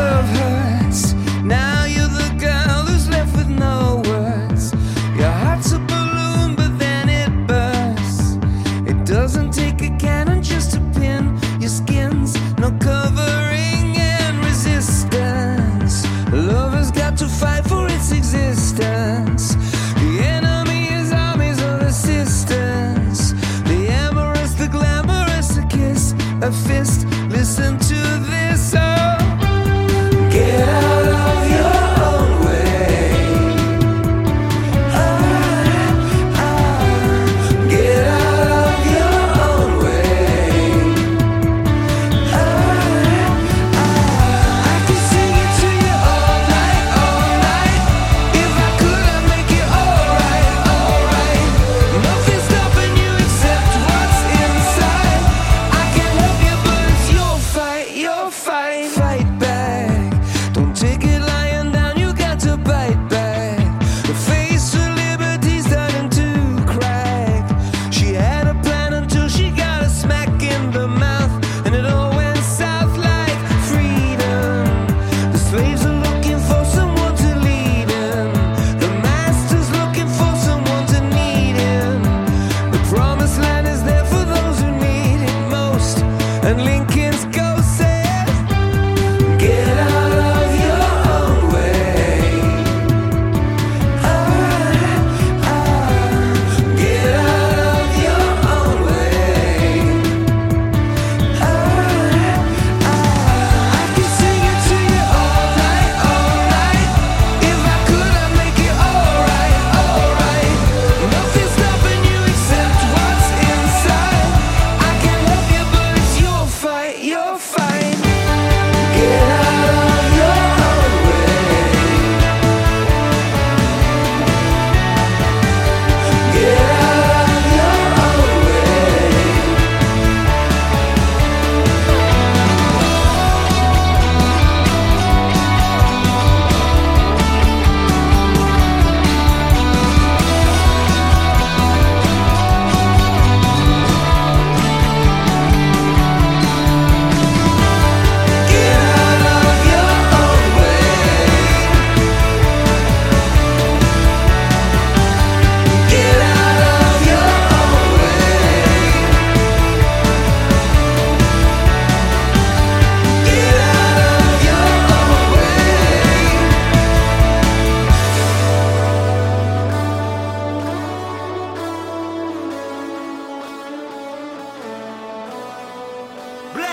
love her. Get out.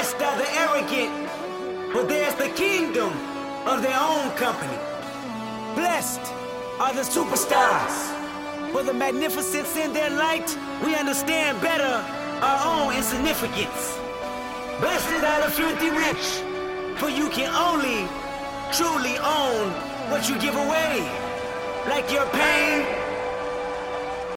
Blessed are the arrogant, for theirs the kingdom of their own company. Blessed are the superstars, for the magnificence in their light, we understand better our own insignificance. Blessed are the filthy rich, for you can only truly own what you give away, like your pain